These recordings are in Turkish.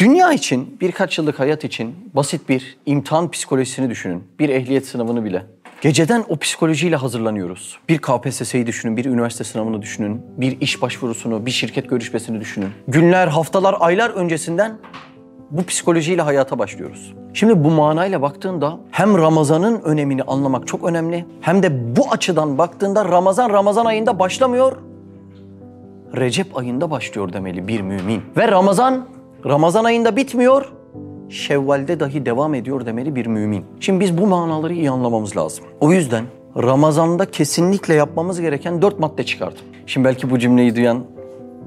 Dünya için, birkaç yıllık hayat için basit bir imtihan psikolojisini düşünün. Bir ehliyet sınavını bile. Geceden o psikolojiyle hazırlanıyoruz. Bir KPSS'yi düşünün, bir üniversite sınavını düşünün, bir iş başvurusunu, bir şirket görüşmesini düşünün. Günler, haftalar, aylar öncesinden bu psikolojiyle hayata başlıyoruz. Şimdi bu manayla baktığında hem Ramazan'ın önemini anlamak çok önemli hem de bu açıdan baktığında Ramazan Ramazan ayında başlamıyor. Recep ayında başlıyor demeli bir mümin. Ve Ramazan Ramazan ayında bitmiyor. Şevval'de dahi devam ediyor demeli bir mümin. Şimdi biz bu manaları iyi anlamamız lazım. O yüzden Ramazan'da kesinlikle yapmamız gereken dört madde çıkardım. Şimdi belki bu cümleyi duyan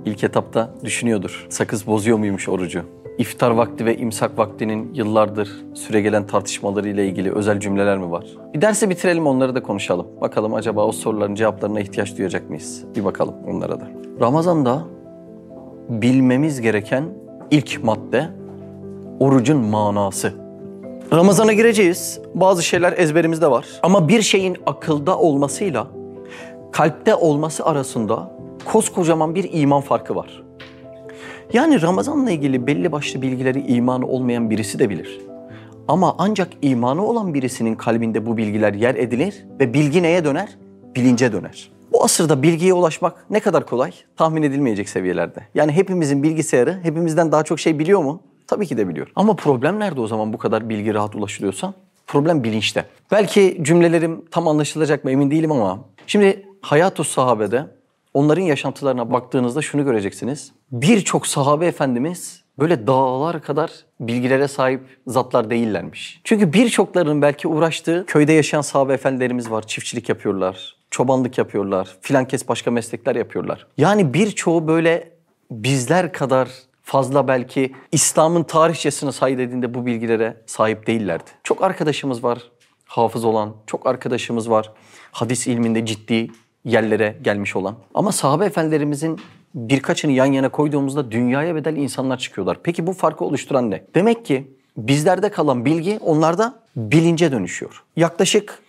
ilk etapta düşünüyordur. Sakız bozuyor muymuş orucu? İftar vakti ve imsak vaktinin yıllardır süregelen tartışmaları ile ilgili özel cümleler mi var? Bir dersi bitirelim onları da konuşalım. Bakalım acaba o soruların cevaplarına ihtiyaç duyacak mıyız? Bir bakalım onlara da. Ramazan'da bilmemiz gereken ilk madde orucun manası. Ramazana gireceğiz. Bazı şeyler ezberimizde var. Ama bir şeyin akılda olmasıyla kalpte olması arasında koskocaman bir iman farkı var. Yani Ramazan'la ilgili belli başlı bilgileri imanı olmayan birisi de bilir. Ama ancak imanı olan birisinin kalbinde bu bilgiler yer edilir ve bilgi neye döner? Bilince döner. Bu asırda bilgiye ulaşmak ne kadar kolay? Tahmin edilmeyecek seviyelerde. Yani hepimizin bilgisayarı hepimizden daha çok şey biliyor mu? Tabii ki de biliyor. Ama problem nerede o zaman bu kadar bilgi rahat ulaşılıyorsa? Problem bilinçte. Belki cümlelerim tam anlaşılacak mı emin değilim ama şimdi Hayat-ı Sahabe'de onların yaşantılarına baktığınızda şunu göreceksiniz. Birçok sahabe efendimiz böyle dağlar kadar bilgilere sahip zatlar değillermiş. Çünkü birçoklarının belki uğraştığı köyde yaşayan sahabe efendilerimiz var. Çiftçilik yapıyorlar, çobanlık yapıyorlar, filan kes başka meslekler yapıyorlar. Yani birçoğu böyle bizler kadar fazla belki İslam'ın tarihçesine sayı dediğinde bu bilgilere sahip değillerdi. Çok arkadaşımız var hafız olan, çok arkadaşımız var hadis ilminde ciddi yerlere gelmiş olan. Ama sahabe efendilerimizin birkaçını yan yana koyduğumuzda dünyaya bedel insanlar çıkıyorlar. Peki bu farkı oluşturan ne? Demek ki bizlerde kalan bilgi onlarda bilince dönüşüyor. Yaklaşık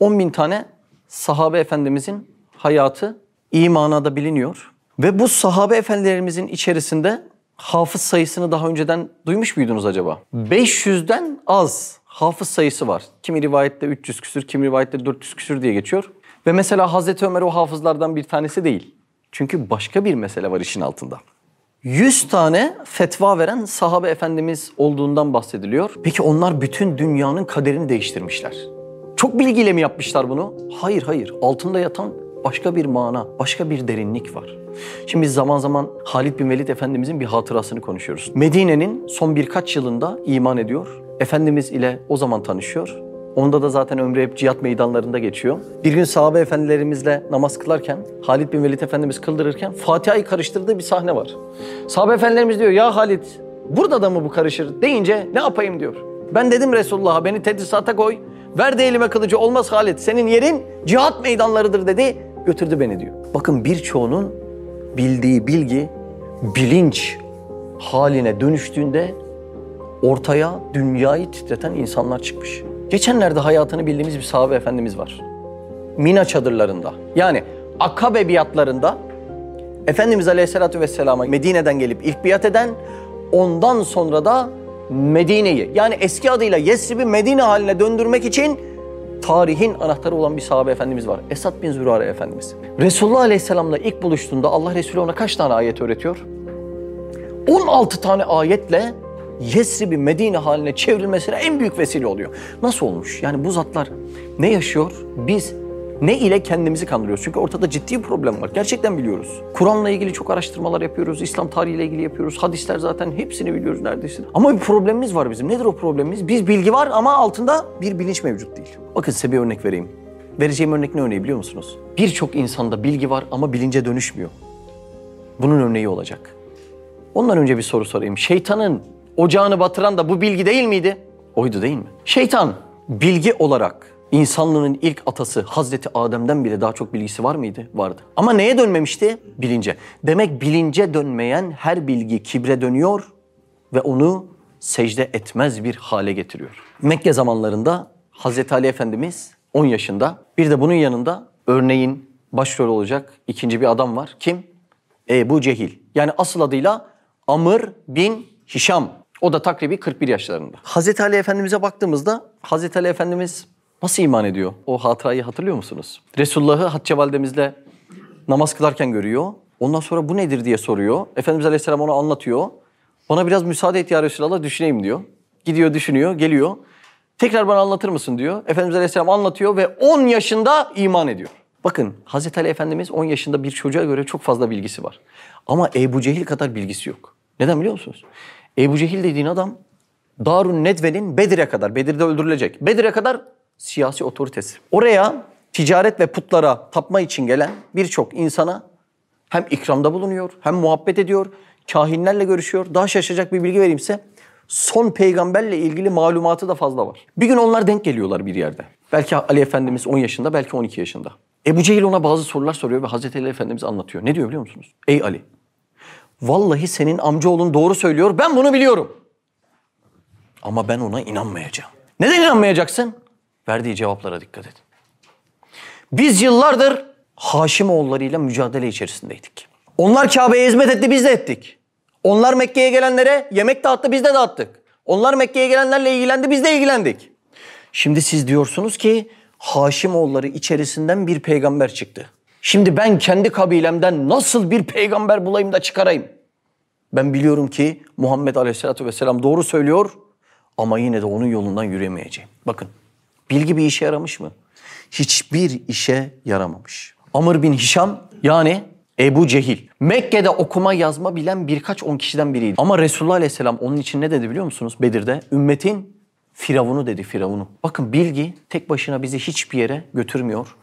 10 bin tane sahabe efendimizin hayatı iyi manada biliniyor. Ve bu sahabe efendilerimizin içerisinde hafız sayısını daha önceden duymuş muydunuz acaba? 500'den az hafız sayısı var. Kimi rivayette 300 küsür, kimi rivayette 400 küsür diye geçiyor. Ve mesela Hazreti Ömer o hafızlardan bir tanesi değil. Çünkü başka bir mesele var işin altında. 100 tane fetva veren sahabe efendimiz olduğundan bahsediliyor. Peki onlar bütün dünyanın kaderini değiştirmişler. Çok bilgiyle mi yapmışlar bunu? Hayır hayır. Altında yatan başka bir mana, başka bir derinlik var. Şimdi biz zaman zaman Halid bin Velid Efendimizin bir hatırasını konuşuyoruz. Medine'nin son birkaç yılında iman ediyor. Efendimiz ile o zaman tanışıyor. Onda da zaten ömrü hep cihat meydanlarında geçiyor. Bir gün sahabe efendilerimizle namaz kılarken, Halid bin Velid Efendimiz kıldırırken Fatiha'yı karıştırdığı bir sahne var. Sahabe efendilerimiz diyor ya Halid burada da mı bu karışır deyince ne yapayım diyor. Ben dedim Resulullah'a beni tedrisata koy. Ver de elime kılıcı olmaz Halid senin yerin cihat meydanlarıdır dedi götürdü beni diyor. Bakın birçoğunun bildiği bilgi bilinç haline dönüştüğünde ortaya dünyayı titreten insanlar çıkmış. Geçenlerde hayatını bildiğimiz bir sahabe efendimiz var. Mina çadırlarında yani Akabe biatlarında Efendimiz Aleyhisselatü Vesselam'a Medine'den gelip ilk biat eden ondan sonra da Medine'yi yani eski adıyla Yesrib'i Medine haline döndürmek için tarihin anahtarı olan bir sahabe efendimiz var. Esad bin Zürare efendimiz. Resulullah Aleyhisselam'la ilk buluştuğunda Allah Resulü ona kaç tane ayet öğretiyor? 16 tane ayetle Yesrib'i Medine haline çevrilmesine en büyük vesile oluyor. Nasıl olmuş? Yani bu zatlar ne yaşıyor? Biz ne ile kendimizi kandırıyoruz? Çünkü ortada ciddi bir problem var. Gerçekten biliyoruz. Kur'an'la ilgili çok araştırmalar yapıyoruz. İslam tarihiyle ilgili yapıyoruz. Hadisler zaten hepsini biliyoruz neredeyse. Ama bir problemimiz var bizim. Nedir o problemimiz? Biz bilgi var ama altında bir bilinç mevcut değil. Bakın size bir örnek vereyim. Vereceğim örnek ne örneği biliyor musunuz? Birçok insanda bilgi var ama bilince dönüşmüyor. Bunun örneği olacak. Ondan önce bir soru sorayım. Şeytanın ocağını batıran da bu bilgi değil miydi? Oydu değil mi? Şeytan bilgi olarak insanlığın ilk atası Hazreti Adem'den bile daha çok bilgisi var mıydı? Vardı. Ama neye dönmemişti? Bilince. Demek bilince dönmeyen her bilgi kibre dönüyor ve onu secde etmez bir hale getiriyor. Mekke zamanlarında Hazreti Ali Efendimiz 10 yaşında bir de bunun yanında örneğin başrol olacak ikinci bir adam var. Kim? Ebu Cehil. Yani asıl adıyla Amr bin Hişam. O da takribi 41 yaşlarında. Hazreti Ali Efendimiz'e baktığımızda Hazreti Ali Efendimiz nasıl iman ediyor? O hatırayı hatırlıyor musunuz? Resulullah'ı Hatice validemizle namaz kılarken görüyor. Ondan sonra bu nedir diye soruyor. Efendimiz Aleyhisselam ona anlatıyor. Bana biraz müsaade et ya Resulallah düşüneyim diyor. Gidiyor düşünüyor geliyor. Tekrar bana anlatır mısın diyor. Efendimiz Aleyhisselam anlatıyor ve 10 yaşında iman ediyor. Bakın Hazreti Ali Efendimiz 10 yaşında bir çocuğa göre çok fazla bilgisi var. Ama Ebu Cehil kadar bilgisi yok. Neden biliyor musunuz? Ebu Cehil dediğin adam Darun Nedve'nin Bedir'e kadar, Bedir'de öldürülecek. Bedir'e kadar siyasi otoritesi. Oraya ticaret ve putlara tapma için gelen birçok insana hem ikramda bulunuyor, hem muhabbet ediyor, kahinlerle görüşüyor. Daha şaşacak bir bilgi vereyim size. Son peygamberle ilgili malumatı da fazla var. Bir gün onlar denk geliyorlar bir yerde. Belki Ali Efendimiz 10 yaşında, belki 12 yaşında. Ebu Cehil ona bazı sorular soruyor ve Hazreti Ali Efendimiz anlatıyor. Ne diyor biliyor musunuz? Ey Ali, vallahi senin amcaoğlun doğru söylüyor, ben bunu biliyorum. Ama ben ona inanmayacağım. Neden inanmayacaksın? Verdiği cevaplara dikkat edin. Biz yıllardır Haşimoğullarıyla mücadele içerisindeydik. Onlar Kabe'ye hizmet etti, biz de ettik. Onlar Mekke'ye gelenlere yemek dağıttı, biz de dağıttık. Onlar Mekke'ye gelenlerle ilgilendi, biz de ilgilendik. Şimdi siz diyorsunuz ki Haşimoğulları içerisinden bir peygamber çıktı. Şimdi ben kendi kabilemden nasıl bir peygamber bulayım da çıkarayım? Ben biliyorum ki Muhammed Aleyhisselatü Vesselam doğru söylüyor ama yine de onun yolundan yürüyemeyeceğim. Bakın bilgi bir işe yaramış mı? Hiçbir işe yaramamış. Amr bin Hişam yani Ebu Cehil. Mekke'de okuma yazma bilen birkaç on kişiden biriydi. Ama Resulullah Aleyhisselam onun için ne dedi biliyor musunuz Bedir'de? Ümmetin Firavunu dedi Firavunu. Bakın bilgi tek başına bizi hiçbir yere götürmüyor.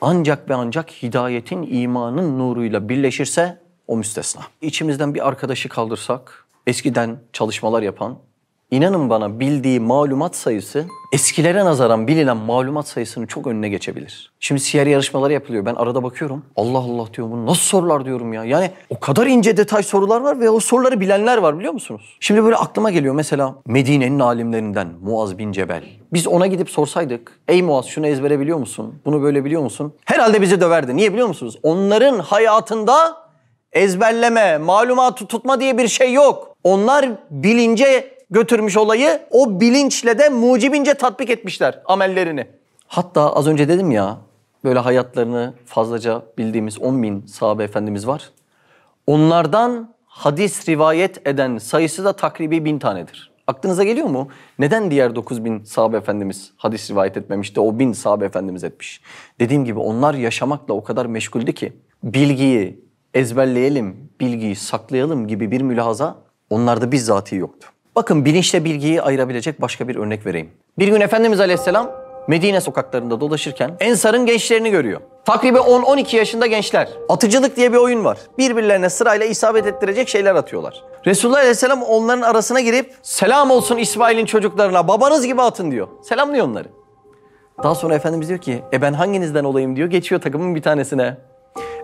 Ancak ve ancak hidayetin imanın nuruyla birleşirse o müstesna. İçimizden bir arkadaşı kaldırsak, eskiden çalışmalar yapan, İnanın bana bildiği malumat sayısı eskilere nazaran bilinen malumat sayısının çok önüne geçebilir. Şimdi siyer yarışmaları yapılıyor. Ben arada bakıyorum. Allah Allah diyorum bunu nasıl sorular diyorum ya. Yani o kadar ince detay sorular var ve o soruları bilenler var biliyor musunuz? Şimdi böyle aklıma geliyor mesela Medine'nin alimlerinden Muaz bin Cebel. Biz ona gidip sorsaydık. Ey Muaz şunu ezbere biliyor musun? Bunu böyle biliyor musun? Herhalde bizi döverdi. Niye biliyor musunuz? Onların hayatında ezberleme, malumatı tutma diye bir şey yok. Onlar bilince götürmüş olayı o bilinçle de mucibince tatbik etmişler amellerini. Hatta az önce dedim ya böyle hayatlarını fazlaca bildiğimiz 10 bin sahabe efendimiz var. Onlardan hadis rivayet eden sayısı da takribi bin tanedir. Aklınıza geliyor mu? Neden diğer 9 bin sahabe efendimiz hadis rivayet etmemiş de o bin sahabe efendimiz etmiş? Dediğim gibi onlar yaşamakla o kadar meşguldü ki bilgiyi ezberleyelim, bilgiyi saklayalım gibi bir mülahaza onlarda bizzati yoktu. Bakın bilinçle bilgiyi ayırabilecek başka bir örnek vereyim. Bir gün Efendimiz Aleyhisselam Medine sokaklarında dolaşırken Ensar'ın gençlerini görüyor. Takribi 10-12 yaşında gençler. Atıcılık diye bir oyun var. Birbirlerine sırayla isabet ettirecek şeyler atıyorlar. Resulullah Aleyhisselam onların arasına girip selam olsun İsmail'in çocuklarına babanız gibi atın diyor. Selamlıyor onları. Daha sonra Efendimiz diyor ki e ben hanginizden olayım diyor. Geçiyor takımın bir tanesine.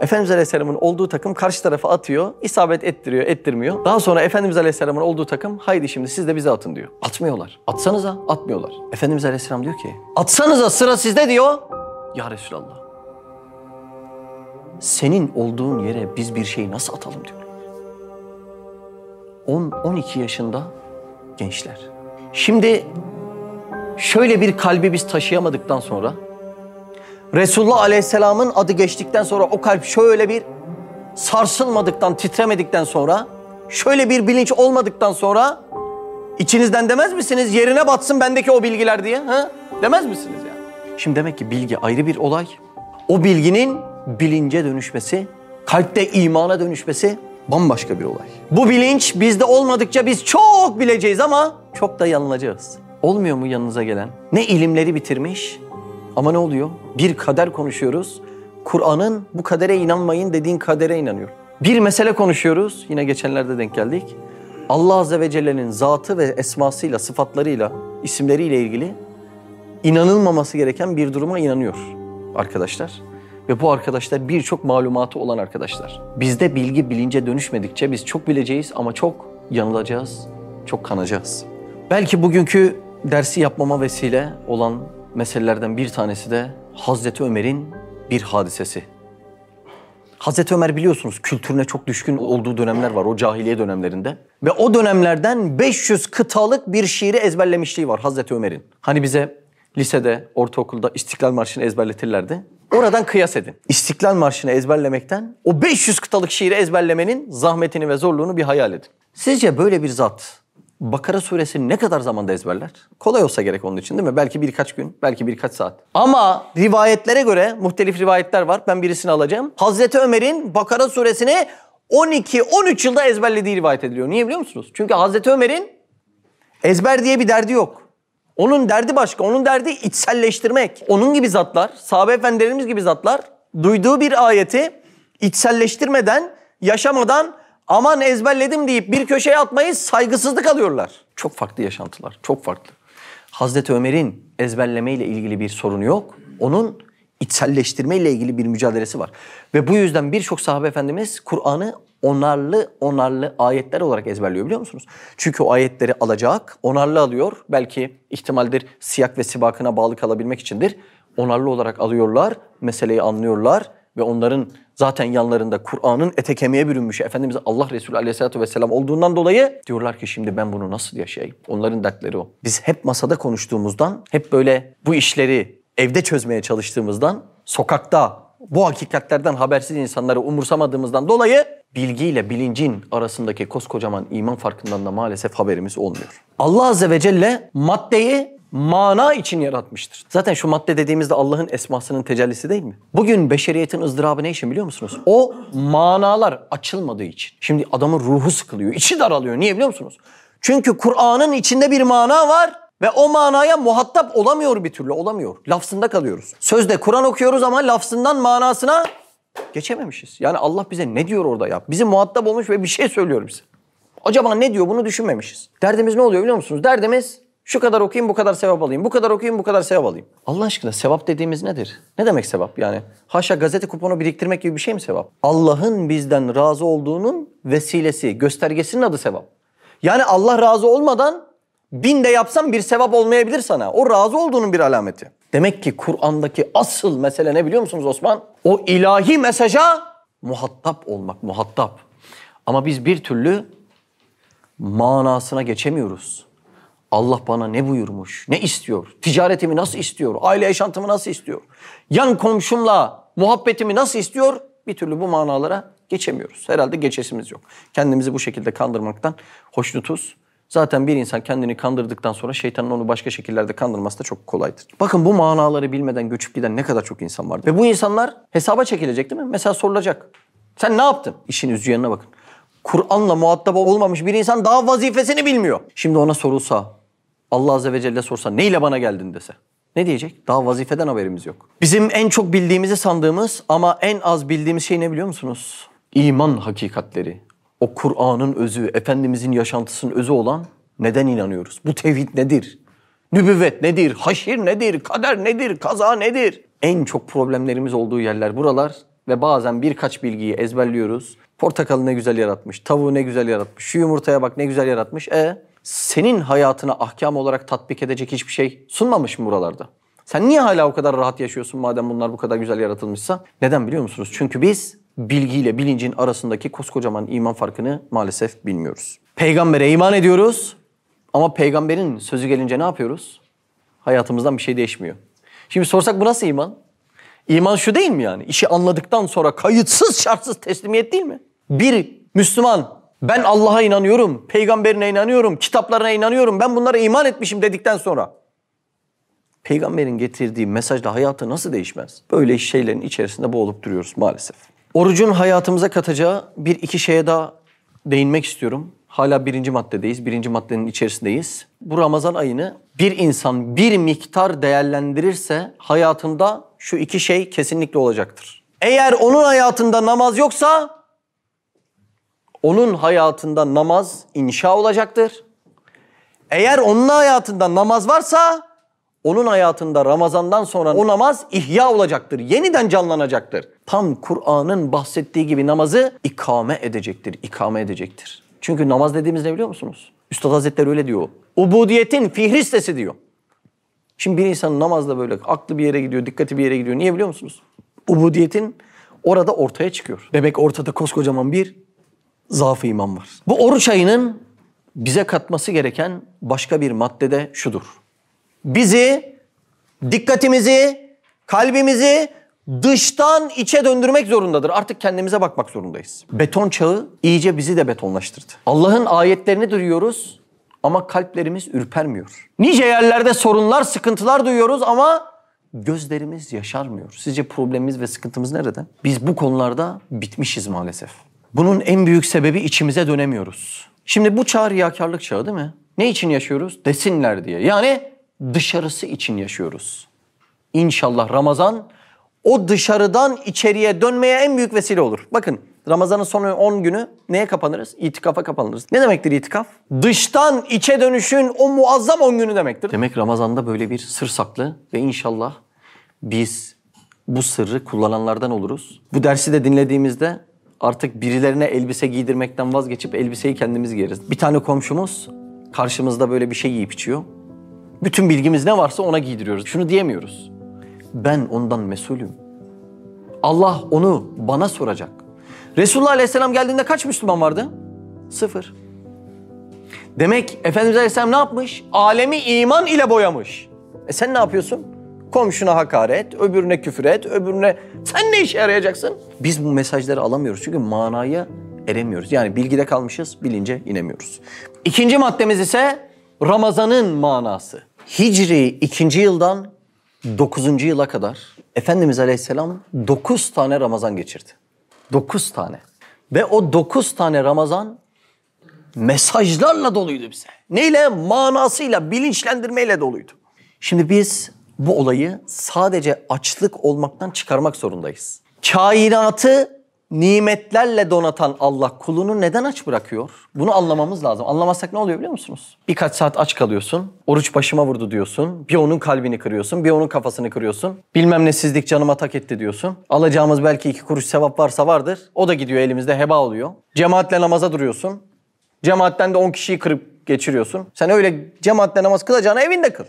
Efendimiz Aleyhisselam'ın olduğu takım karşı tarafa atıyor, isabet ettiriyor, ettirmiyor. Daha sonra Efendimiz Aleyhisselam'ın olduğu takım haydi şimdi siz de bize atın diyor. Atmıyorlar. Atsanıza atmıyorlar. Efendimiz Aleyhisselam diyor ki atsanıza sıra sizde diyor. Ya Resulallah senin olduğun yere biz bir şeyi nasıl atalım diyor. 10-12 yaşında gençler. Şimdi şöyle bir kalbi biz taşıyamadıktan sonra Resulullah Aleyhisselam'ın adı geçtikten sonra o kalp şöyle bir sarsılmadıktan, titremedikten sonra, şöyle bir bilinç olmadıktan sonra içinizden demez misiniz yerine batsın bendeki o bilgiler diye? Ha? Demez misiniz yani? Şimdi demek ki bilgi ayrı bir olay. O bilginin bilince dönüşmesi, kalpte imana dönüşmesi bambaşka bir olay. Bu bilinç bizde olmadıkça biz çok bileceğiz ama çok da yanılacağız. Olmuyor mu yanınıza gelen? Ne ilimleri bitirmiş ama ne oluyor? Bir kader konuşuyoruz. Kur'an'ın bu kadere inanmayın dediğin kadere inanıyor. Bir mesele konuşuyoruz. Yine geçenlerde denk geldik. Allah Azze ve Celle'nin zatı ve esmasıyla, sıfatlarıyla, isimleriyle ilgili inanılmaması gereken bir duruma inanıyor arkadaşlar. Ve bu arkadaşlar birçok malumatı olan arkadaşlar. Bizde bilgi bilince dönüşmedikçe biz çok bileceğiz ama çok yanılacağız, çok kanacağız. Belki bugünkü dersi yapmama vesile olan meselelerden bir tanesi de Hazreti Ömer'in bir hadisesi. Hazreti Ömer biliyorsunuz kültürüne çok düşkün olduğu dönemler var o cahiliye dönemlerinde. Ve o dönemlerden 500 kıtalık bir şiiri ezberlemişliği var Hazreti Ömer'in. Hani bize lisede, ortaokulda İstiklal Marşı'nı ezberletirlerdi. Oradan kıyas edin. İstiklal Marşı'nı ezberlemekten o 500 kıtalık şiiri ezberlemenin zahmetini ve zorluğunu bir hayal edin. Sizce böyle bir zat Bakara suresini ne kadar zamanda ezberler? Kolay olsa gerek onun için değil mi? Belki birkaç gün, belki birkaç saat. Ama rivayetlere göre muhtelif rivayetler var. Ben birisini alacağım. Hazreti Ömer'in Bakara suresini 12-13 yılda ezberlediği rivayet ediliyor. Niye biliyor musunuz? Çünkü Hazreti Ömer'in ezber diye bir derdi yok. Onun derdi başka. Onun derdi içselleştirmek. Onun gibi zatlar, sahabe efendilerimiz gibi zatlar duyduğu bir ayeti içselleştirmeden, yaşamadan aman ezberledim deyip bir köşeye atmayı saygısızlık alıyorlar. Çok farklı yaşantılar, çok farklı. Hazreti Ömer'in ezberlemeyle ilgili bir sorunu yok. Onun içselleştirmeyle ilgili bir mücadelesi var. Ve bu yüzden birçok sahabe efendimiz Kur'an'ı onarlı onarlı ayetler olarak ezberliyor biliyor musunuz? Çünkü o ayetleri alacak, onarlı alıyor. Belki ihtimaldir siyak ve sibakına bağlı kalabilmek içindir. Onarlı olarak alıyorlar, meseleyi anlıyorlar ve onların zaten yanlarında Kur'an'ın ete kemiğe bürünmüş Efendimiz Allah Resulü Aleyhisselatü Vesselam olduğundan dolayı diyorlar ki şimdi ben bunu nasıl yaşayayım? Onların dertleri o. Biz hep masada konuştuğumuzdan, hep böyle bu işleri evde çözmeye çalıştığımızdan, sokakta bu hakikatlerden habersiz insanları umursamadığımızdan dolayı bilgiyle bilincin arasındaki koskocaman iman farkından da maalesef haberimiz olmuyor. Allah Azze ve Celle maddeyi mana için yaratmıştır. Zaten şu madde dediğimizde Allah'ın esmasının tecellisi değil mi? Bugün beşeriyetin ızdırabı ne için biliyor musunuz? O manalar açılmadığı için. Şimdi adamın ruhu sıkılıyor, içi daralıyor. Niye biliyor musunuz? Çünkü Kur'an'ın içinde bir mana var ve o manaya muhatap olamıyor bir türlü, olamıyor. Lafzında kalıyoruz. Sözde Kur'an okuyoruz ama lafzından manasına geçememişiz. Yani Allah bize ne diyor orada ya? Bizi muhatap olmuş ve bir şey söylüyor bize. Acaba ne diyor bunu düşünmemişiz. Derdimiz ne oluyor biliyor musunuz? Derdimiz şu kadar okuyayım bu kadar sevap alayım. Bu kadar okuyayım bu kadar sevap alayım. Allah aşkına sevap dediğimiz nedir? Ne demek sevap yani? Haşa gazete kuponu biriktirmek gibi bir şey mi sevap? Allah'ın bizden razı olduğunun vesilesi, göstergesinin adı sevap. Yani Allah razı olmadan bin de yapsam bir sevap olmayabilir sana. O razı olduğunun bir alameti. Demek ki Kur'an'daki asıl mesele ne biliyor musunuz Osman? O ilahi mesaja muhatap olmak, muhatap. Ama biz bir türlü manasına geçemiyoruz. Allah bana ne buyurmuş, ne istiyor, ticaretimi nasıl istiyor, aile yaşantımı nasıl istiyor, yan komşumla muhabbetimi nasıl istiyor bir türlü bu manalara geçemiyoruz. Herhalde geçesimiz yok. Kendimizi bu şekilde kandırmaktan hoşnutuz. Zaten bir insan kendini kandırdıktan sonra şeytanın onu başka şekillerde kandırması da çok kolaydır. Bakın bu manaları bilmeden göçüp giden ne kadar çok insan var. Ve bu insanlar hesaba çekilecek değil mi? Mesela sorulacak. Sen ne yaptın? İşin üzücü yanına bakın. Kur'an'la muhatap olmamış bir insan daha vazifesini bilmiyor. Şimdi ona sorulsa, Allah Azze ve Celle sorsa neyle bana geldin dese. Ne diyecek? Daha vazifeden haberimiz yok. Bizim en çok bildiğimizi sandığımız ama en az bildiğimiz şey ne biliyor musunuz? İman hakikatleri. O Kur'an'ın özü, Efendimizin yaşantısının özü olan neden inanıyoruz? Bu tevhid nedir? Nübüvvet nedir? Haşir nedir? Kader nedir? Kaza nedir? En çok problemlerimiz olduğu yerler buralar ve bazen birkaç bilgiyi ezberliyoruz. Portakalı ne güzel yaratmış, tavuğu ne güzel yaratmış, şu yumurtaya bak ne güzel yaratmış. E senin hayatına ahkam olarak tatbik edecek hiçbir şey sunmamış mı buralarda? Sen niye hala o kadar rahat yaşıyorsun madem bunlar bu kadar güzel yaratılmışsa? Neden biliyor musunuz? Çünkü biz bilgiyle bilincin arasındaki koskocaman iman farkını maalesef bilmiyoruz. Peygambere iman ediyoruz ama peygamberin sözü gelince ne yapıyoruz? Hayatımızdan bir şey değişmiyor. Şimdi sorsak bu nasıl iman? İman şu değil mi yani? İşi anladıktan sonra kayıtsız şartsız teslimiyet değil mi? Bir Müslüman ben Allah'a inanıyorum, peygamberine inanıyorum, kitaplarına inanıyorum, ben bunlara iman etmişim dedikten sonra peygamberin getirdiği mesajla hayatı nasıl değişmez? Böyle şeylerin içerisinde boğulup duruyoruz maalesef. Orucun hayatımıza katacağı bir iki şeye daha değinmek istiyorum. Hala birinci maddedeyiz, birinci maddenin içerisindeyiz. Bu Ramazan ayını bir insan bir miktar değerlendirirse hayatında şu iki şey kesinlikle olacaktır. Eğer onun hayatında namaz yoksa onun hayatında namaz inşa olacaktır. Eğer onun hayatında namaz varsa onun hayatında Ramazan'dan sonra o namaz ihya olacaktır. Yeniden canlanacaktır. Tam Kur'an'ın bahsettiği gibi namazı ikame edecektir. ikame edecektir. Çünkü namaz dediğimiz ne biliyor musunuz? Üstad Hazretleri öyle diyor. Ubudiyetin fihristesi diyor. Şimdi bir insanın namazda böyle aklı bir yere gidiyor, dikkati bir yere gidiyor. Niye biliyor musunuz? Ubudiyetin orada ortaya çıkıyor. Demek ortada koskocaman bir zaafı iman var. Bu oruç ayının bize katması gereken başka bir madde de şudur. Bizi, dikkatimizi, kalbimizi dıştan içe döndürmek zorundadır. Artık kendimize bakmak zorundayız. Beton çağı iyice bizi de betonlaştırdı. Allah'ın ayetlerini duyuyoruz ama kalplerimiz ürpermiyor. Nice yerlerde sorunlar, sıkıntılar duyuyoruz ama gözlerimiz yaşarmıyor. Sizce problemimiz ve sıkıntımız nerede? Biz bu konularda bitmişiz maalesef. Bunun en büyük sebebi içimize dönemiyoruz. Şimdi bu çağ riyakarlık çağı değil mi? Ne için yaşıyoruz? Desinler diye. Yani dışarısı için yaşıyoruz. İnşallah Ramazan o dışarıdan içeriye dönmeye en büyük vesile olur. Bakın Ramazan'ın son 10 günü neye kapanırız? İtikafa kapanırız. Ne demektir itikaf? Dıştan içe dönüşün o muazzam 10 günü demektir. Demek Ramazan'da böyle bir sır saklı ve inşallah biz bu sırrı kullananlardan oluruz. Bu dersi de dinlediğimizde artık birilerine elbise giydirmekten vazgeçip elbiseyi kendimiz giyeriz. Bir tane komşumuz karşımızda böyle bir şey giyip içiyor. Bütün bilgimiz ne varsa ona giydiriyoruz. Şunu diyemiyoruz. Ben ondan mesulüm. Allah onu bana soracak. Resulullah Aleyhisselam geldiğinde kaç Müslüman vardı? Sıfır. Demek Efendimiz Aleyhisselam ne yapmış? Alemi iman ile boyamış. E sen ne yapıyorsun? Komşuna hakaret, öbürüne küfür et, öbürüne... Sen ne işe yarayacaksın? Biz bu mesajları alamıyoruz çünkü manaya eremiyoruz. Yani bilgide kalmışız, bilince inemiyoruz. İkinci maddemiz ise Ramazan'ın manası. Hicri ikinci yıldan 9. yıla kadar Efendimiz Aleyhisselam 9 tane Ramazan geçirdi. 9 tane. Ve o 9 tane Ramazan mesajlarla doluydu bize. Neyle? Manasıyla, bilinçlendirmeyle doluydu. Şimdi biz bu olayı sadece açlık olmaktan çıkarmak zorundayız. Kainatı nimetlerle donatan Allah kulunu neden aç bırakıyor? Bunu anlamamız lazım. Anlamazsak ne oluyor biliyor musunuz? Birkaç saat aç kalıyorsun. Oruç başıma vurdu diyorsun. Bir onun kalbini kırıyorsun. Bir onun kafasını kırıyorsun. Bilmem nesizlik canıma tak etti diyorsun. Alacağımız belki iki kuruş sevap varsa vardır. O da gidiyor elimizde heba oluyor. Cemaatle namaza duruyorsun. Cemaatten de 10 kişiyi kırıp geçiriyorsun. Sen öyle cemaatle namaz kılacağına evinde kıl.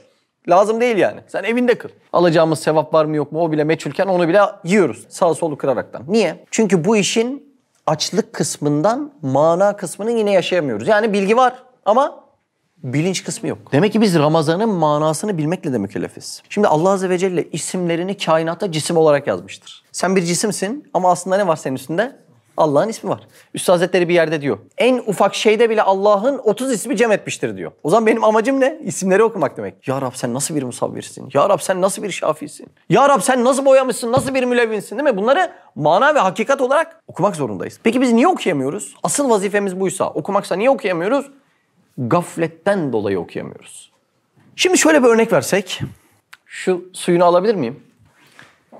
Lazım değil yani. Sen evinde kıl. Alacağımız sevap var mı yok mu o bile meçhulken onu bile yiyoruz. Sağ solu kıraraktan. Niye? Çünkü bu işin açlık kısmından mana kısmını yine yaşayamıyoruz. Yani bilgi var ama bilinç kısmı yok. Demek ki biz Ramazan'ın manasını bilmekle de mükellefiz. Şimdi Allah Azze ve Celle isimlerini kainata cisim olarak yazmıştır. Sen bir cisimsin ama aslında ne var senin üstünde? Allah'ın ismi var. Üstad Hazretleri bir yerde diyor. En ufak şeyde bile Allah'ın 30 ismi cem etmiştir diyor. O zaman benim amacım ne? İsimleri okumak demek. Ya Rab sen nasıl bir musavvirsin? Ya Rab sen nasıl bir şafisin? Ya Rab sen nasıl boyamışsın? Nasıl bir mülevvinsin değil mi? Bunları mana ve hakikat olarak okumak zorundayız. Peki biz niye okuyamıyoruz? Asıl vazifemiz buysa, okumaksa niye okuyamıyoruz? Gafletten dolayı okuyamıyoruz. Şimdi şöyle bir örnek versek. Şu suyunu alabilir miyim?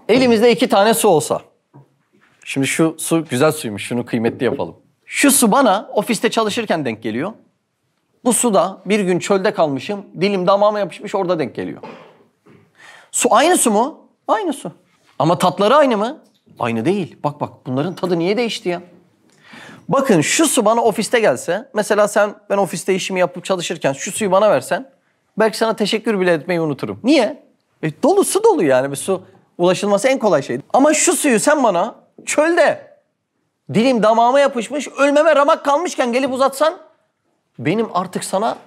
Elimizde iki tane su olsa. Şimdi şu su güzel suymuş. Şunu kıymetli yapalım. Şu su bana ofiste çalışırken denk geliyor. Bu su da bir gün çölde kalmışım. Dilim damağıma yapışmış orada denk geliyor. Su aynı su mu? Aynı su. Ama tatları aynı mı? Aynı değil. Bak bak bunların tadı niye değişti ya? Bakın şu su bana ofiste gelse, mesela sen ben ofiste işimi yapıp çalışırken şu suyu bana versen, belki sana teşekkür bile etmeyi unuturum. Niye? E, dolu su dolu yani. Bir su ulaşılması en kolay şey. Ama şu suyu sen bana çölde dilim damağıma yapışmış, ölmeme ramak kalmışken gelip uzatsan benim artık sana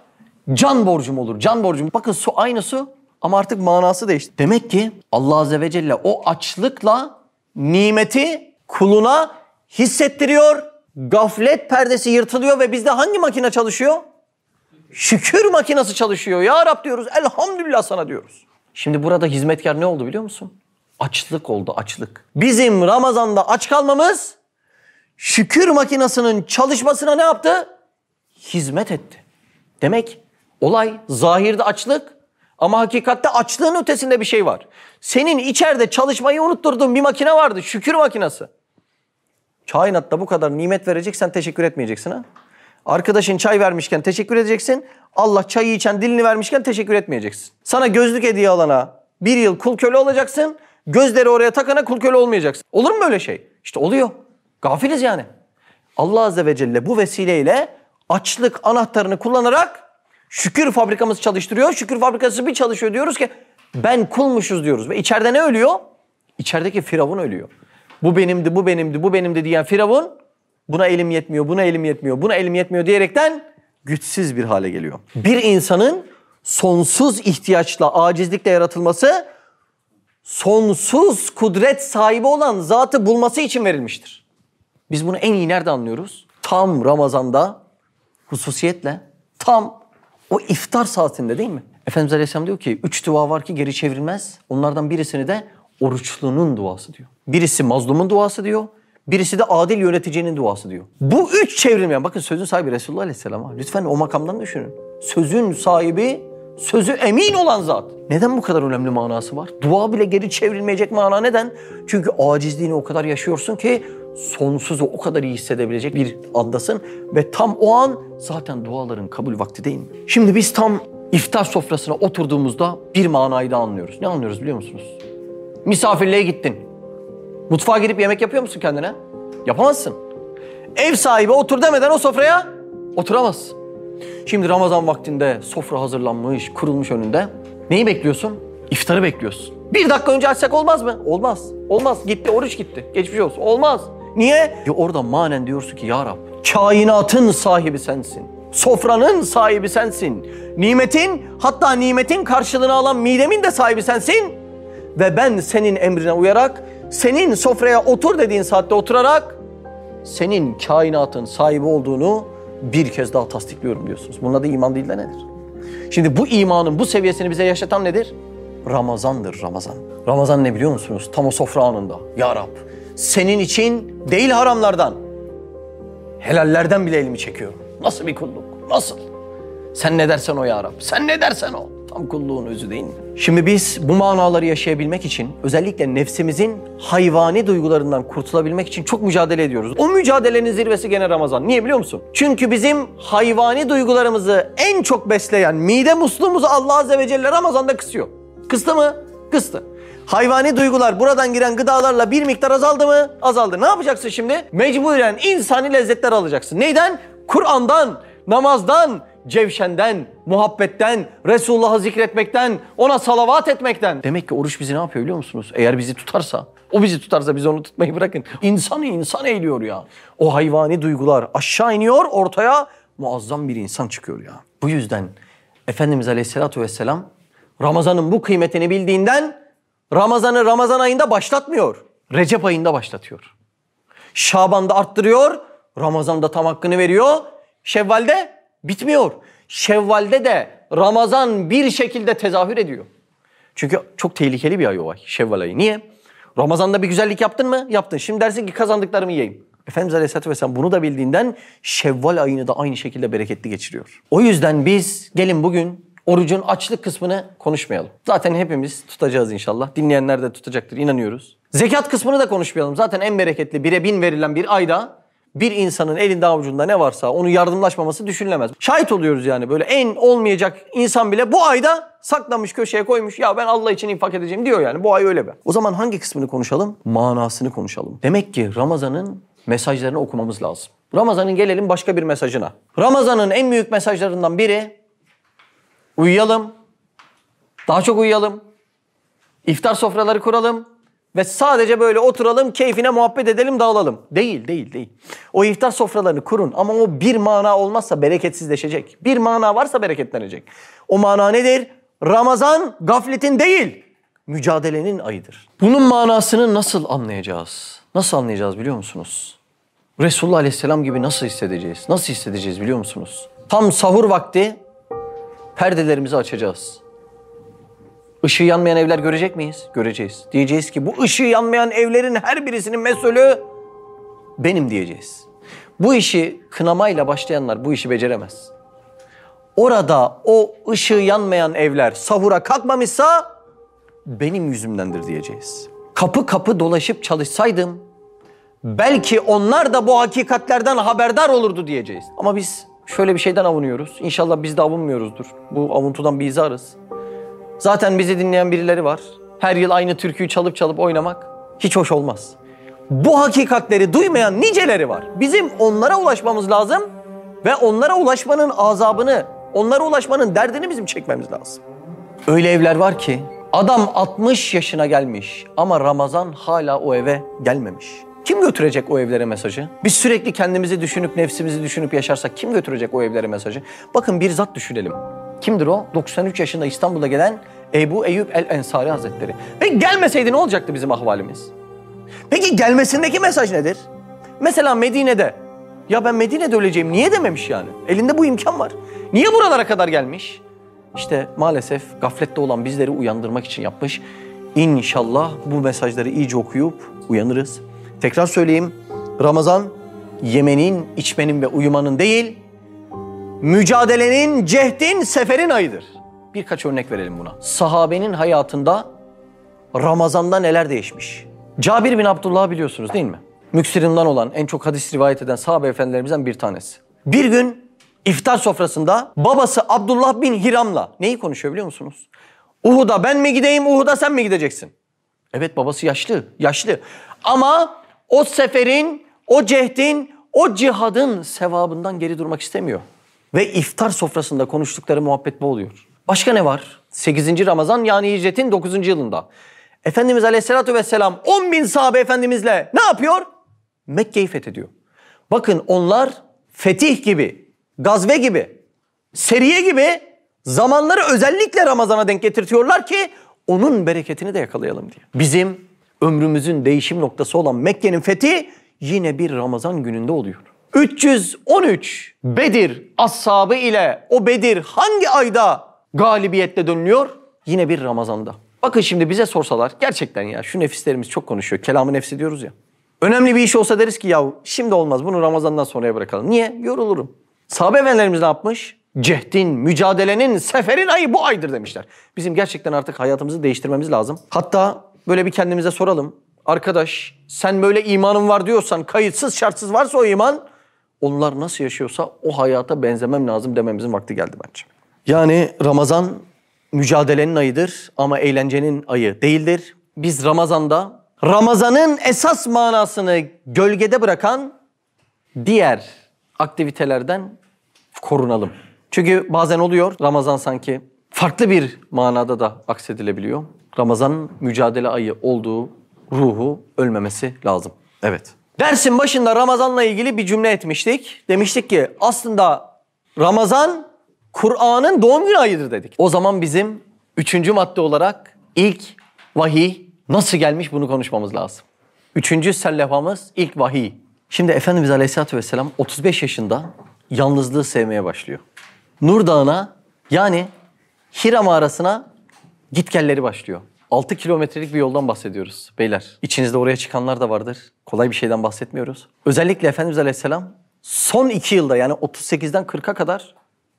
can borcum olur. Can borcum. Bakın su aynı su ama artık manası değişti. Demek ki Allah Azze ve Celle o açlıkla nimeti kuluna hissettiriyor. Gaflet perdesi yırtılıyor ve bizde hangi makine çalışıyor? Şükür makinesi çalışıyor. Ya Rab diyoruz. Elhamdülillah sana diyoruz. Şimdi burada hizmetkar ne oldu biliyor musun? Açlık oldu açlık. Bizim Ramazan'da aç kalmamız şükür makinesinin çalışmasına ne yaptı? Hizmet etti. Demek olay zahirde açlık ama hakikatte açlığın ötesinde bir şey var. Senin içeride çalışmayı unutturduğun bir makine vardı. Şükür makinesi. Kainatta bu kadar nimet vereceksen teşekkür etmeyeceksin ha. Arkadaşın çay vermişken teşekkür edeceksin. Allah çayı içen dilini vermişken teşekkür etmeyeceksin. Sana gözlük hediye alana bir yıl kul köle olacaksın. Gözleri oraya takana kul köle olmayacaksın. Olur mu böyle şey? İşte oluyor. Gafiliz yani. Allah Azze ve Celle bu vesileyle açlık anahtarını kullanarak şükür fabrikamızı çalıştırıyor. Şükür fabrikası bir çalışıyor diyoruz ki ben kulmuşuz diyoruz. Ve içeride ne ölüyor? İçerideki firavun ölüyor. Bu benimdi, bu benimdi, bu benimdi diyen Firavun buna elim yetmiyor, buna elim yetmiyor, buna elim yetmiyor diyerekten güçsüz bir hale geliyor. Bir insanın sonsuz ihtiyaçla, acizlikle yaratılması sonsuz kudret sahibi olan zatı bulması için verilmiştir. Biz bunu en iyi nerede anlıyoruz? Tam Ramazan'da hususiyetle tam o iftar saatinde değil mi? Efendimiz Aleyhisselam diyor ki üç dua var ki geri çevrilmez. Onlardan birisini de oruçlunun duası diyor. Birisi mazlumun duası diyor. Birisi de adil yöneticinin duası diyor. Bu üç çevrilmeyen, bakın sözün sahibi Resulullah Aleyhisselam. Lütfen o makamdan düşünün. Sözün sahibi, sözü emin olan zat. Neden bu kadar önemli manası var? Dua bile geri çevrilmeyecek mana neden? Çünkü acizliğini o kadar yaşıyorsun ki sonsuzu o kadar iyi hissedebilecek bir andasın. Ve tam o an zaten duaların kabul vakti değil mi? Şimdi biz tam iftar sofrasına oturduğumuzda bir manayı da anlıyoruz. Ne anlıyoruz biliyor musunuz? Misafirliğe gittin. Mutfağa girip yemek yapıyor musun kendine? Yapamazsın. Ev sahibi otur demeden o sofraya oturamazsın. Şimdi Ramazan vaktinde sofra hazırlanmış, kurulmuş önünde. Neyi bekliyorsun? İftarı bekliyorsun. Bir dakika önce açsak olmaz mı? Olmaz. Olmaz. Gitti, oruç gitti. Geçmiş olsun. Olmaz. Niye? Ya orada manen diyorsun ki ya Rab, kainatın sahibi sensin. Sofranın sahibi sensin. Nimetin, hatta nimetin karşılığını alan midemin de sahibi sensin. Ve ben senin emrine uyarak, senin sofraya otur dediğin saatte oturarak senin kainatın sahibi olduğunu bir kez daha tasdikliyorum diyorsunuz. Bunun adı iman değil de nedir? Şimdi bu imanın bu seviyesini bize yaşatan nedir? Ramazandır Ramazan. Ramazan ne biliyor musunuz? Tam o sofra anında. Ya Rab senin için değil haramlardan, helallerden bile elimi çekiyorum. Nasıl bir kulluk? Nasıl? Sen ne dersen o ya Rab. Sen ne dersen o. Tam kulluğun özü değil mi? Şimdi biz bu manaları yaşayabilmek için özellikle nefsimizin hayvani duygularından kurtulabilmek için çok mücadele ediyoruz. O mücadelenin zirvesi gene Ramazan. Niye biliyor musun? Çünkü bizim hayvani duygularımızı en çok besleyen mide musluğumuzu Allah Azze ve Celle Ramazan'da kısıyor. Kıstı mı? Kıstı. Hayvani duygular buradan giren gıdalarla bir miktar azaldı mı? Azaldı. Ne yapacaksın şimdi? Mecburen insani lezzetler alacaksın. Neyden? Kur'an'dan, namazdan, cevşenden, muhabbetten, Resulullah'ı zikretmekten, ona salavat etmekten. Demek ki oruç bizi ne yapıyor biliyor musunuz? Eğer bizi tutarsa, o bizi tutarsa biz onu tutmayı bırakın. İnsanı insan eğiliyor ya. O hayvani duygular aşağı iniyor, ortaya muazzam bir insan çıkıyor ya. Bu yüzden Efendimiz Aleyhisselatü Vesselam Ramazan'ın bu kıymetini bildiğinden Ramazan'ı Ramazan ayında başlatmıyor. Recep ayında başlatıyor. Şaban'da arttırıyor, Ramazan'da tam hakkını veriyor. Şevval'de bitmiyor. Şevval'de de Ramazan bir şekilde tezahür ediyor. Çünkü çok tehlikeli bir ay o ay, Şevval ayı. Niye? Ramazan'da bir güzellik yaptın mı? Yaptın. Şimdi dersin ki kazandıklarımı yiyeyim. Efendimiz Aleyhisselatü Vesselam bunu da bildiğinden Şevval ayını da aynı şekilde bereketli geçiriyor. O yüzden biz gelin bugün orucun açlık kısmını konuşmayalım. Zaten hepimiz tutacağız inşallah. Dinleyenler de tutacaktır inanıyoruz. Zekat kısmını da konuşmayalım. Zaten en bereketli bire bin verilen bir ayda bir insanın elinde avucunda ne varsa onu yardımlaşmaması düşünülemez. Şahit oluyoruz yani böyle en olmayacak insan bile bu ayda saklamış köşeye koymuş. Ya ben Allah için infak edeceğim diyor yani bu ay öyle be. O zaman hangi kısmını konuşalım? Manasını konuşalım. Demek ki Ramazan'ın mesajlarını okumamız lazım. Ramazan'ın gelelim başka bir mesajına. Ramazan'ın en büyük mesajlarından biri uyuyalım, daha çok uyuyalım, iftar sofraları kuralım, ve sadece böyle oturalım, keyfine muhabbet edelim, dağılalım. Değil, değil, değil. O iftar sofralarını kurun ama o bir mana olmazsa bereketsizleşecek. Bir mana varsa bereketlenecek. O mana nedir? Ramazan gafletin değil, mücadelenin ayıdır. Bunun manasını nasıl anlayacağız? Nasıl anlayacağız biliyor musunuz? Resulullah Aleyhisselam gibi nasıl hissedeceğiz? Nasıl hissedeceğiz biliyor musunuz? Tam sahur vakti perdelerimizi açacağız. Işığı yanmayan evler görecek miyiz? Göreceğiz. Diyeceğiz ki bu ışığı yanmayan evlerin her birisinin mesulü benim diyeceğiz. Bu işi kınamayla başlayanlar bu işi beceremez. Orada o ışığı yanmayan evler sahura kalkmamışsa benim yüzümdendir diyeceğiz. Kapı kapı dolaşıp çalışsaydım belki onlar da bu hakikatlerden haberdar olurdu diyeceğiz. Ama biz şöyle bir şeyden avunuyoruz. İnşallah biz de avunmuyoruzdur. Bu avuntudan bir izarız. Zaten bizi dinleyen birileri var. Her yıl aynı türküyü çalıp çalıp oynamak hiç hoş olmaz. Bu hakikatleri duymayan niceleri var. Bizim onlara ulaşmamız lazım ve onlara ulaşmanın azabını, onlara ulaşmanın derdini bizim çekmemiz lazım. Öyle evler var ki Adam 60 yaşına gelmiş ama Ramazan hala o eve gelmemiş. Kim götürecek o evlere mesajı? Biz sürekli kendimizi düşünüp nefsimizi düşünüp yaşarsak kim götürecek o evlere mesajı? Bakın bir zat düşünelim. Kimdir o? 93 yaşında İstanbul'a gelen Ebu Eyyub el Ensari Hazretleri. Peki gelmeseydi ne olacaktı bizim ahvalimiz? Peki gelmesindeki mesaj nedir? Mesela Medine'de ya ben Medine'de öleceğim niye dememiş yani? Elinde bu imkan var. Niye buralara kadar gelmiş? İşte maalesef gaflette olan bizleri uyandırmak için yapmış. İnşallah bu mesajları iyice okuyup uyanırız. Tekrar söyleyeyim. Ramazan yemenin, içmenin ve uyumanın değil, mücadelenin, cehdin, seferin ayıdır. Birkaç örnek verelim buna. Sahabenin hayatında Ramazan'da neler değişmiş? Cabir bin Abdullah biliyorsunuz değil mi? Müksirimden olan en çok hadis rivayet eden sahabe efendilerimizden bir tanesi. Bir gün iftar sofrasında babası Abdullah bin Hiram'la neyi konuşuyor biliyor musunuz? Uhud'a ben mi gideyim, Uhud'a sen mi gideceksin? Evet babası yaşlı, yaşlı. Ama o seferin, o cehdin, o cihadın sevabından geri durmak istemiyor. Ve iftar sofrasında konuştukları muhabbet bu oluyor. Başka ne var? 8. Ramazan yani hicretin 9. yılında. Efendimiz Aleyhisselatü Vesselam 10 bin sahabe efendimizle ne yapıyor? Mekke'yi fethediyor. Bakın onlar fetih gibi, gazve gibi, seriye gibi zamanları özellikle Ramazan'a denk getirtiyorlar ki onun bereketini de yakalayalım diye. Bizim ömrümüzün değişim noktası olan Mekke'nin fethi yine bir Ramazan gününde oluyor. 313 Bedir ashabı ile o Bedir hangi ayda galibiyetle dönülüyor? Yine bir Ramazan'da. Bakın şimdi bize sorsalar gerçekten ya şu nefislerimiz çok konuşuyor. Kelamı nefsi diyoruz ya. Önemli bir iş olsa deriz ki ya şimdi olmaz bunu Ramazan'dan sonraya bırakalım. Niye? Yorulurum. Sahabe efendilerimiz ne yapmış? Cehdin, mücadelenin, seferin ayı bu aydır demişler. Bizim gerçekten artık hayatımızı değiştirmemiz lazım. Hatta böyle bir kendimize soralım. Arkadaş sen böyle imanın var diyorsan kayıtsız şartsız varsa o iman onlar nasıl yaşıyorsa o hayata benzemem lazım dememizin vakti geldi bence. Yani Ramazan mücadelenin ayıdır ama eğlencenin ayı değildir. Biz Ramazan'da Ramazan'ın esas manasını gölgede bırakan diğer aktivitelerden korunalım. Çünkü bazen oluyor Ramazan sanki farklı bir manada da aksedilebiliyor. Ramazan mücadele ayı olduğu ruhu ölmemesi lazım. Evet. Dersin başında Ramazan'la ilgili bir cümle etmiştik. Demiştik ki aslında Ramazan Kur'an'ın doğum günü ayıdır dedik. O zaman bizim üçüncü madde olarak ilk vahiy nasıl gelmiş bunu konuşmamız lazım. Üçüncü sellefamız ilk vahiy. Şimdi Efendimiz Aleyhisselatü Vesselam 35 yaşında yalnızlığı sevmeye başlıyor. Nur Dağı'na yani Hira mağarasına gitgelleri başlıyor. 6 kilometrelik bir yoldan bahsediyoruz beyler. İçinizde oraya çıkanlar da vardır. Kolay bir şeyden bahsetmiyoruz. Özellikle Efendimiz Aleyhisselam son 2 yılda yani 38'den 40'a kadar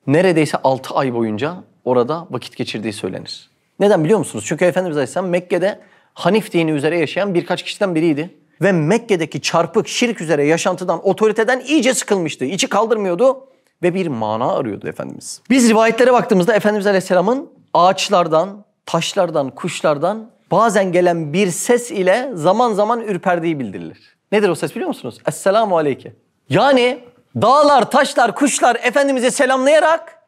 neredeyse 6 ay boyunca orada vakit geçirdiği söylenir. Neden biliyor musunuz? Çünkü Efendimiz Aleyhisselam Mekke'de Hanif dini üzere yaşayan birkaç kişiden biriydi. Ve Mekke'deki çarpık şirk üzere yaşantıdan, otoriteden iyice sıkılmıştı. İçi kaldırmıyordu ve bir mana arıyordu Efendimiz. Biz rivayetlere baktığımızda Efendimiz Aleyhisselam'ın ağaçlardan, taşlardan, kuşlardan bazen gelen bir ses ile zaman zaman ürperdiği bildirilir. Nedir o ses biliyor musunuz? Esselamu aleyke. Yani dağlar, taşlar, kuşlar Efendimiz'i selamlayarak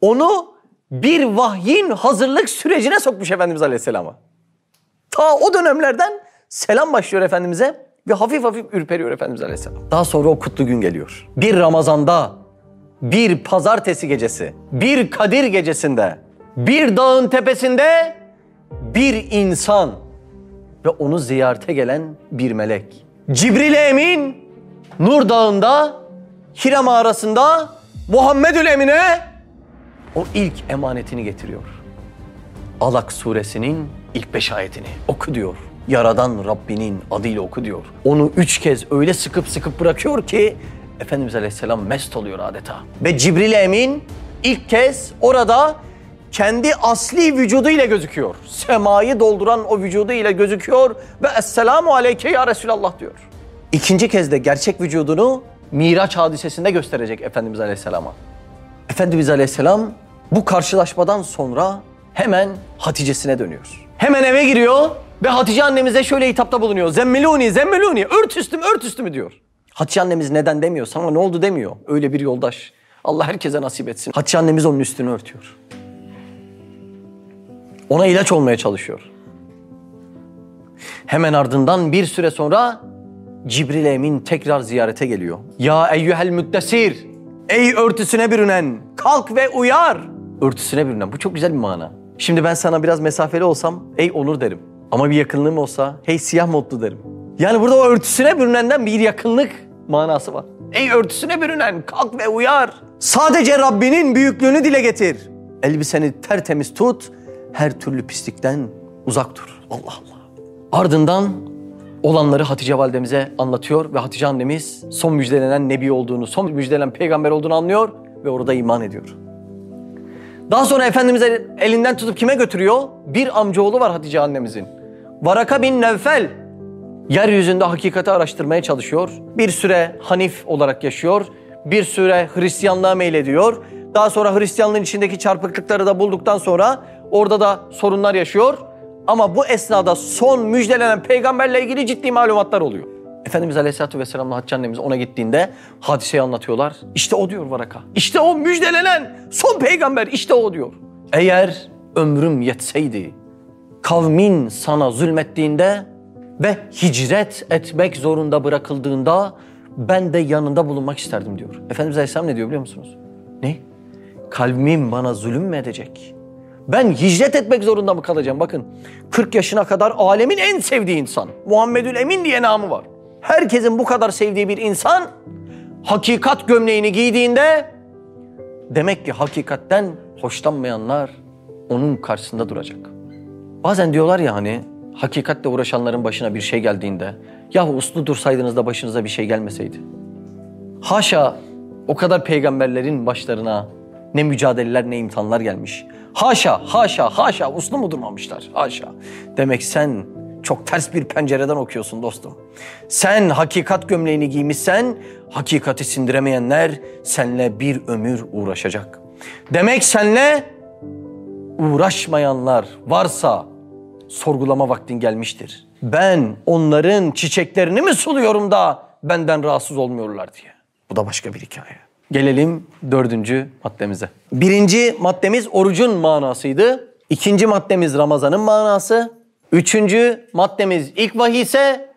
onu bir vahyin hazırlık sürecine sokmuş Efendimiz Aleyhisselam'a. Ta o dönemlerden selam başlıyor Efendimiz'e ve hafif hafif ürperiyor Efendimiz Aleyhisselam. Daha sonra o kutlu gün geliyor. Bir Ramazan'da, bir pazartesi gecesi, bir Kadir gecesinde, bir dağın tepesinde bir insan ve onu ziyarete gelen bir melek. Cibril Emin Nur Dağı'nda, Hira mağarasında Muhammedül Emine o ilk emanetini getiriyor. Alak suresinin ilk beş ayetini oku diyor. Yaradan Rabbinin adıyla oku diyor. Onu üç kez öyle sıkıp sıkıp bırakıyor ki Efendimiz Aleyhisselam mest oluyor adeta. Ve Cibril Emin ilk kez orada kendi asli vücuduyla gözüküyor. Semayı dolduran o vücuduyla gözüküyor ve Esselamu Aleyke ya Resulallah diyor. İkinci kez de gerçek vücudunu Miraç hadisesinde gösterecek Efendimiz Aleyhisselam'a. Efendimiz Aleyhisselam bu karşılaşmadan sonra hemen Hatice'sine dönüyor. Hemen eve giriyor ve Hatice annemize şöyle hitapta bulunuyor. Zemmiluni, zemmiluni, ört üstüm, ört üstümü diyor. Hatice annemiz neden demiyor, sana ne oldu demiyor. Öyle bir yoldaş. Allah herkese nasip etsin. Hatice annemiz onun üstünü örtüyor. Ona ilaç olmaya çalışıyor. Hemen ardından bir süre sonra Cibril Emin tekrar ziyarete geliyor. Ya eyyuhel müddessir, ey örtüsüne bürünen, kalk ve uyar. Örtüsüne bürünen, bu çok güzel bir mana. Şimdi ben sana biraz mesafeli olsam, ey olur derim. Ama bir yakınlığım olsa, hey siyah modlu derim. Yani burada o örtüsüne bürünenden bir yakınlık manası var. Ey örtüsüne bürünen, kalk ve uyar. Sadece Rabbinin büyüklüğünü dile getir. Elbiseni tertemiz tut, her türlü pislikten uzak dur. Allah Allah. Ardından olanları Hatice validemize anlatıyor ve Hatice annemiz son müjdelenen nebi olduğunu, son müjdelenen peygamber olduğunu anlıyor ve orada iman ediyor. Daha sonra Efendimiz elinden tutup kime götürüyor? Bir amcaoğlu var Hatice annemizin. Varaka bin Nevfel. Yeryüzünde hakikati araştırmaya çalışıyor. Bir süre Hanif olarak yaşıyor. Bir süre Hristiyanlığa meylediyor. Daha sonra Hristiyanlığın içindeki çarpıklıkları da bulduktan sonra orada da sorunlar yaşıyor. Ama bu esnada son müjdelenen peygamberle ilgili ciddi malumatlar oluyor. Efendimiz Aleyhisselatü Vesselam'la Hatice annemiz ona gittiğinde hadiseyi anlatıyorlar. İşte o diyor Varaka. İşte o müjdelenen son peygamber işte o diyor. Eğer ömrüm yetseydi kavmin sana zulmettiğinde ve hicret etmek zorunda bırakıldığında ben de yanında bulunmak isterdim diyor. Efendimiz Aleyhisselam ne diyor biliyor musunuz? Ne? Kalbim bana zulüm mü edecek? Ben hicret etmek zorunda mı kalacağım? Bakın 40 yaşına kadar alemin en sevdiği insan. Muhammedül Emin diye namı var. Herkesin bu kadar sevdiği bir insan hakikat gömleğini giydiğinde demek ki hakikatten hoşlanmayanlar onun karşısında duracak. Bazen diyorlar ya hani hakikatle uğraşanların başına bir şey geldiğinde yahu uslu dursaydınız da başınıza bir şey gelmeseydi. Haşa o kadar peygamberlerin başlarına ne mücadeleler ne imtihanlar gelmiş. Haşa, haşa, haşa uslu mu durmamışlar? Haşa. Demek sen çok ters bir pencereden okuyorsun dostum. Sen hakikat gömleğini giymişsen hakikati sindiremeyenler senle bir ömür uğraşacak. Demek senle uğraşmayanlar varsa sorgulama vaktin gelmiştir. Ben onların çiçeklerini mi suluyorum da benden rahatsız olmuyorlar diye. Bu da başka bir hikaye. Gelelim dördüncü maddemize. Birinci maddemiz orucun manasıydı. İkinci maddemiz Ramazan'ın manası. Üçüncü maddemiz ilk vahiy ise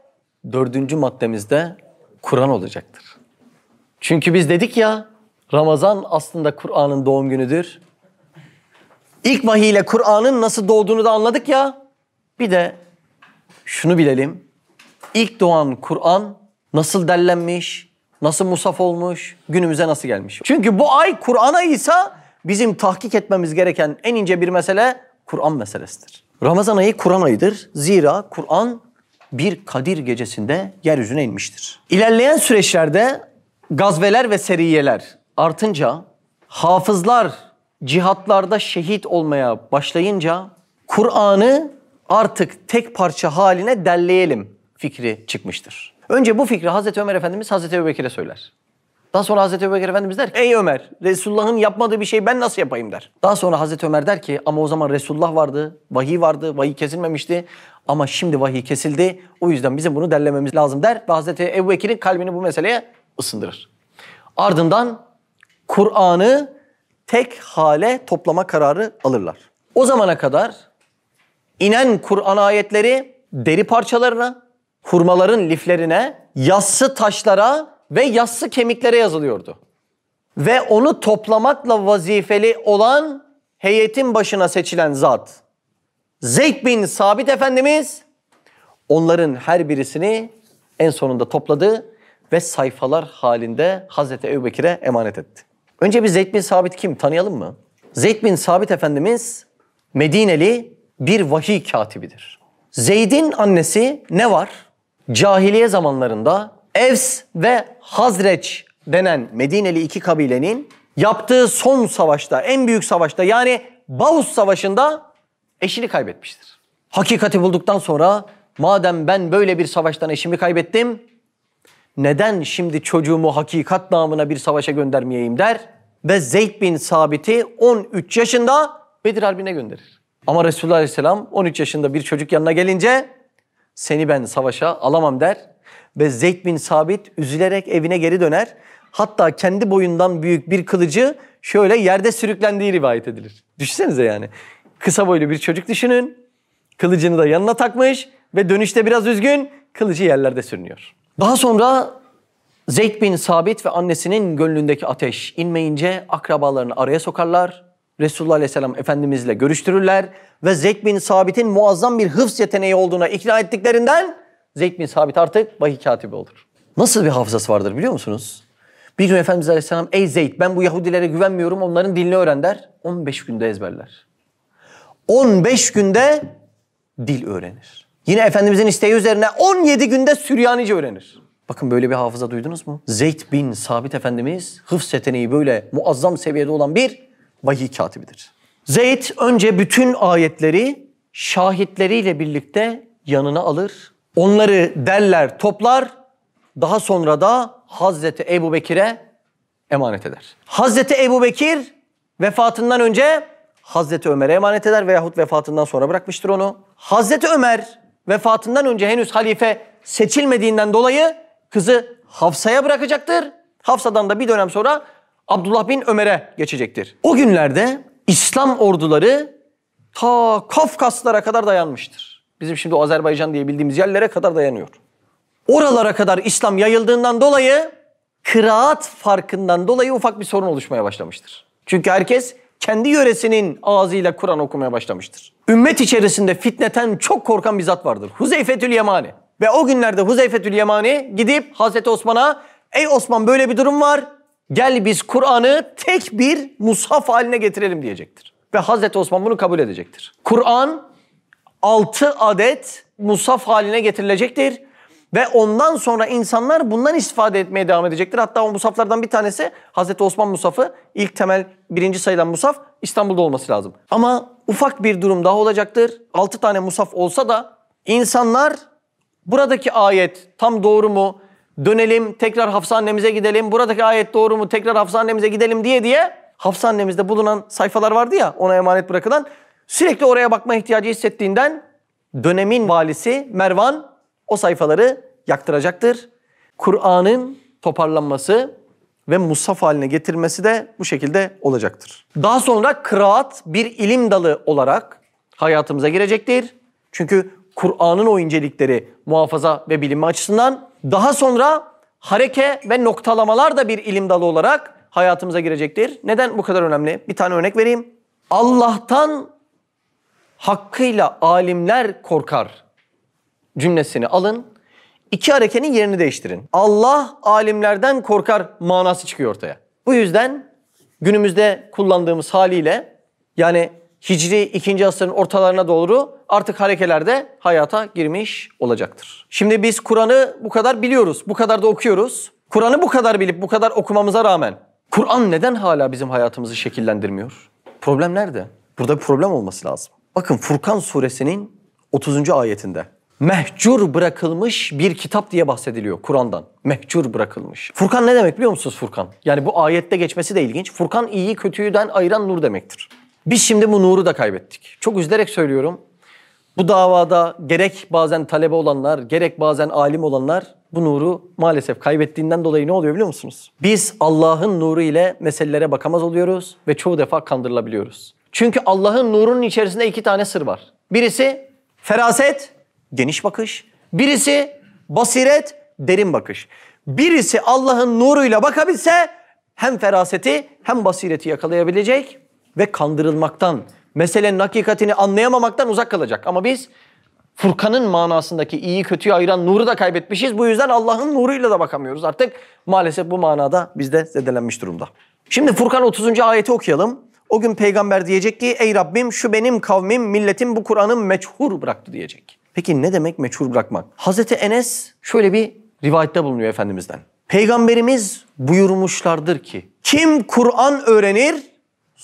dördüncü maddemiz de Kur'an olacaktır. Çünkü biz dedik ya Ramazan aslında Kur'an'ın doğum günüdür. İlk vahiy ile Kur'an'ın nasıl doğduğunu da anladık ya. Bir de şunu bilelim. İlk doğan Kur'an nasıl derlenmiş, nasıl musaf olmuş, günümüze nasıl gelmiş. Çünkü bu ay Kur'an ayıysa bizim tahkik etmemiz gereken en ince bir mesele Kur'an meselesidir. Ramazan ayı Kur'an ayıdır. Zira Kur'an bir Kadir gecesinde yeryüzüne inmiştir. İlerleyen süreçlerde gazveler ve seriyeler artınca hafızlar cihatlarda şehit olmaya başlayınca Kur'an'ı artık tek parça haline derleyelim fikri çıkmıştır. Önce bu fikri Hazreti Ömer Efendimiz Hazreti Ebubekir'e söyler. Daha sonra Hazreti Ebubekir Efendimiz der ey Ömer Resulullah'ın yapmadığı bir şey ben nasıl yapayım der. Daha sonra Hazreti Ömer der ki ama o zaman Resulullah vardı, vahiy vardı, vahiy kesilmemişti. Ama şimdi vahiy kesildi o yüzden bizim bunu derlememiz lazım der. Ve Hazreti Ebubekir'in kalbini bu meseleye ısındırır. Ardından Kur'an'ı tek hale toplama kararı alırlar. O zamana kadar inen Kur'an ayetleri deri parçalarına, hurmaların liflerine, yassı taşlara ve yassı kemiklere yazılıyordu. Ve onu toplamakla vazifeli olan heyetin başına seçilen zat Zeyd bin Sabit Efendimiz onların her birisini en sonunda topladı ve sayfalar halinde Hazreti Ebubekir'e emanet etti. Önce bir Zeyd bin Sabit kim tanıyalım mı? Zeyd bin Sabit Efendimiz Medineli bir vahiy katibidir. Zeyd'in annesi ne var? Cahiliye zamanlarında Evs ve Hazreç denen Medineli iki kabilenin yaptığı son savaşta, en büyük savaşta yani Bağus Savaşı'nda eşini kaybetmiştir. Hakikati bulduktan sonra madem ben böyle bir savaştan eşimi kaybettim, neden şimdi çocuğumu hakikat namına bir savaşa göndermeyeyim der ve Zeyd bin Sabit'i 13 yaşında Bedir Harbi'ne gönderir. Ama Resulullah Aleyhisselam 13 yaşında bir çocuk yanına gelince seni ben savaşa alamam der ve Zeyd bin Sabit üzülerek evine geri döner. Hatta kendi boyundan büyük bir kılıcı şöyle yerde sürüklendiği rivayet edilir. Düşünsenize yani. Kısa boylu bir çocuk düşünün. Kılıcını da yanına takmış ve dönüşte biraz üzgün kılıcı yerlerde sürünüyor. Daha sonra Zeyd bin Sabit ve annesinin gönlündeki ateş inmeyince akrabalarını araya sokarlar. Resulullah Aleyhisselam Efendimizle görüştürürler ve Zeyd bin Sabit'in muazzam bir hıfz yeteneği olduğuna ikna ettiklerinden Zeyd bin Sabit artık vahiy katibi olur. Nasıl bir hafızası vardır biliyor musunuz? Bir gün Efendimiz Aleyhisselam ey Zeyd ben bu Yahudilere güvenmiyorum onların dilini öğren der. 15 günde ezberler. 15 günde dil öğrenir. Yine Efendimizin isteği üzerine 17 günde Süryanice öğrenir. Bakın böyle bir hafıza duydunuz mu? Zeyd bin Sabit Efendimiz hıfz yeteneği böyle muazzam seviyede olan bir vahiy katibidir. Zeyd önce bütün ayetleri şahitleriyle birlikte yanına alır. Onları derler, toplar. Daha sonra da Hazreti Ebu Bekir'e emanet eder. Hazreti Ebu Bekir vefatından önce Hazreti Ömer'e emanet eder veyahut vefatından sonra bırakmıştır onu. Hazreti Ömer vefatından önce henüz halife seçilmediğinden dolayı kızı Hafsa'ya bırakacaktır. Hafsa'dan da bir dönem sonra Abdullah bin Ömer'e geçecektir. O günlerde İslam orduları ta Kafkaslara kadar dayanmıştır. Bizim şimdi o Azerbaycan diye bildiğimiz yerlere kadar dayanıyor. Oralara kadar İslam yayıldığından dolayı kıraat farkından dolayı ufak bir sorun oluşmaya başlamıştır. Çünkü herkes kendi yöresinin ağzıyla Kur'an okumaya başlamıştır. Ümmet içerisinde fitneten çok korkan bir zat vardır. Huzeyfetül Yemani. Ve o günlerde Huzeyfetül Yemani gidip Hazreti Osman'a ey Osman böyle bir durum var. Gel biz Kur'an'ı tek bir mushaf haline getirelim diyecektir. Ve Hazreti Osman bunu kabul edecektir. Kur'an 6 adet mushaf haline getirilecektir. Ve ondan sonra insanlar bundan istifade etmeye devam edecektir. Hatta o musaflardan bir tanesi Hazreti Osman Musaf'ı ilk temel birinci sayılan musaf İstanbul'da olması lazım. Ama ufak bir durum daha olacaktır. 6 tane musaf olsa da insanlar buradaki ayet tam doğru mu? Dönelim tekrar Hafsa annemize gidelim. Buradaki ayet doğru mu? Tekrar Hafsa annemize gidelim diye diye Hafsa annemizde bulunan sayfalar vardı ya ona emanet bırakılan. Sürekli oraya bakma ihtiyacı hissettiğinden dönemin valisi Mervan o sayfaları yaktıracaktır. Kur'an'ın toparlanması ve mushaf haline getirmesi de bu şekilde olacaktır. Daha sonra kıraat bir ilim dalı olarak hayatımıza girecektir. Çünkü Kur'an'ın o incelikleri muhafaza ve bilinme açısından daha sonra hareke ve noktalamalar da bir ilim dalı olarak hayatımıza girecektir. Neden bu kadar önemli? Bir tane örnek vereyim. Allah'tan hakkıyla alimler korkar cümlesini alın. İki harekenin yerini değiştirin. Allah alimlerden korkar manası çıkıyor ortaya. Bu yüzden günümüzde kullandığımız haliyle yani Hicri 2. asırın ortalarına doğru artık harekelerde hayata girmiş olacaktır. Şimdi biz Kur'an'ı bu kadar biliyoruz, bu kadar da okuyoruz. Kur'an'ı bu kadar bilip bu kadar okumamıza rağmen Kur'an neden hala bizim hayatımızı şekillendirmiyor? Problem nerede? Burada bir problem olması lazım. Bakın Furkan suresinin 30. ayetinde mehcur bırakılmış bir kitap diye bahsediliyor Kur'an'dan. Mehcur bırakılmış. Furkan ne demek biliyor musunuz Furkan? Yani bu ayette geçmesi de ilginç. Furkan iyiyi kötüyüden ayıran nur demektir. Biz şimdi bu nuru da kaybettik. Çok üzülerek söylüyorum. Bu davada gerek bazen talebe olanlar, gerek bazen alim olanlar bu nuru maalesef kaybettiğinden dolayı ne oluyor biliyor musunuz? Biz Allah'ın nuru ile meselelere bakamaz oluyoruz ve çoğu defa kandırılabiliyoruz. Çünkü Allah'ın nurunun içerisinde iki tane sır var. Birisi feraset, geniş bakış. Birisi basiret, derin bakış. Birisi Allah'ın nuruyla bakabilse hem feraseti hem basireti yakalayabilecek ve kandırılmaktan, meselenin hakikatini anlayamamaktan uzak kalacak. Ama biz Furkan'ın manasındaki iyi kötüyü ayıran nuru da kaybetmişiz. Bu yüzden Allah'ın nuruyla da bakamıyoruz. Artık maalesef bu manada bizde zedelenmiş durumda. Şimdi Furkan 30. ayeti okuyalım. O gün peygamber diyecek ki ey Rabbim şu benim kavmim milletim bu Kur'an'ı meçhur bıraktı diyecek. Peki ne demek meçhur bırakmak? Hazreti Enes şöyle bir rivayette bulunuyor Efendimiz'den. Peygamberimiz buyurmuşlardır ki kim Kur'an öğrenir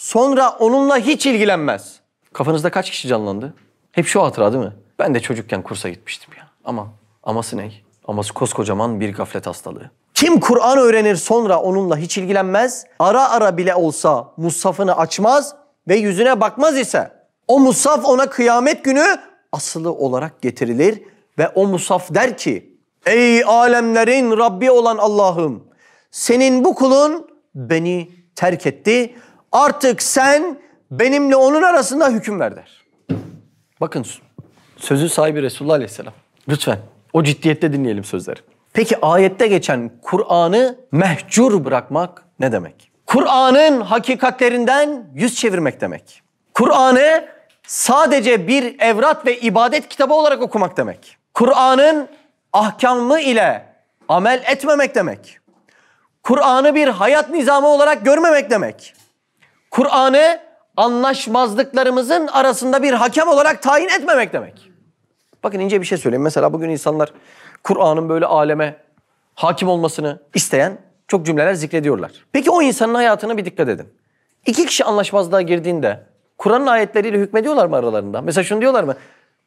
sonra onunla hiç ilgilenmez. Kafanızda kaç kişi canlandı? Hep şu hatıra değil mi? Ben de çocukken kursa gitmiştim ya. Ama aması ne? Aması koskocaman bir gaflet hastalığı. Kim Kur'an öğrenir sonra onunla hiç ilgilenmez, ara ara bile olsa mushafını açmaz ve yüzüne bakmaz ise o mushaf ona kıyamet günü asılı olarak getirilir ve o musaf der ki Ey alemlerin Rabbi olan Allah'ım senin bu kulun beni terk etti. Artık sen benimle onun arasında hüküm ver der. Bakın sözü sahibi Resulullah Aleyhisselam. Lütfen o ciddiyette dinleyelim sözleri. Peki ayette geçen Kur'an'ı mehcur bırakmak ne demek? Kur'an'ın hakikatlerinden yüz çevirmek demek. Kur'an'ı sadece bir evrat ve ibadet kitabı olarak okumak demek. Kur'an'ın ahkamı ile amel etmemek demek. Kur'an'ı bir hayat nizamı olarak görmemek demek. Kur'an'ı anlaşmazlıklarımızın arasında bir hakem olarak tayin etmemek demek. Bakın ince bir şey söyleyeyim. Mesela bugün insanlar Kur'an'ın böyle aleme hakim olmasını isteyen çok cümleler zikrediyorlar. Peki o insanın hayatına bir dikkat edin. İki kişi anlaşmazlığa girdiğinde Kur'an'ın ayetleriyle hükmediyorlar mı aralarında? Mesela şunu diyorlar mı?